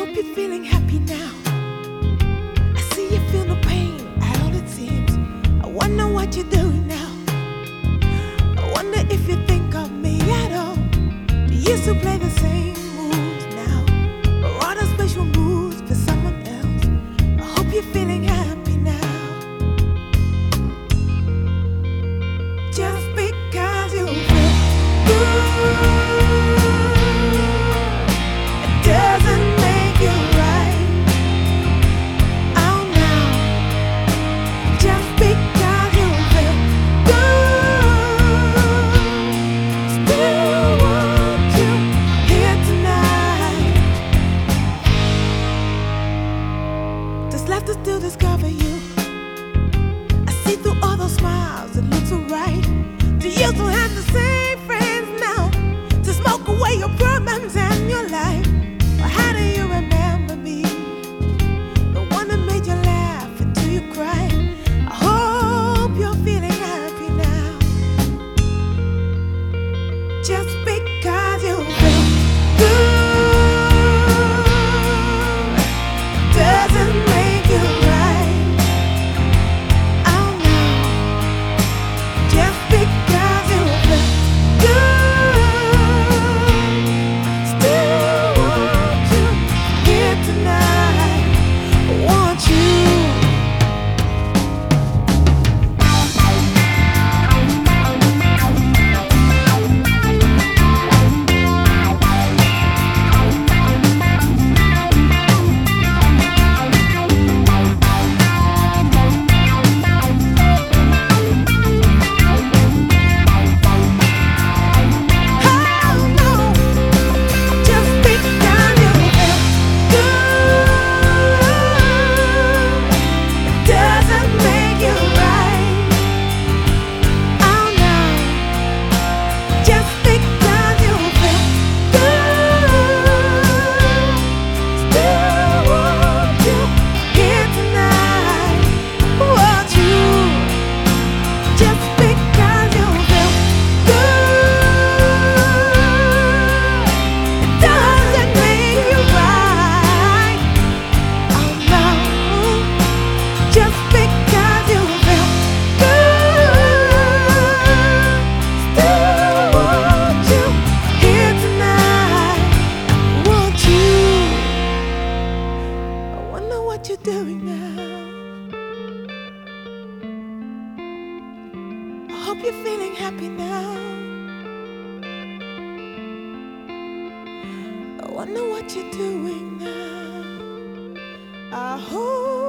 hope you're feeling happy now. I see you feel no pain at all it seems. I wonder what you're doing now. I wonder if you think of me at all. Do you still play the same? left to still discover you. I see through all those smiles, it looks alright. doing now. I hope you're feeling happy now. Oh, I wonder what you're doing now. I hope.